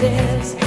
faces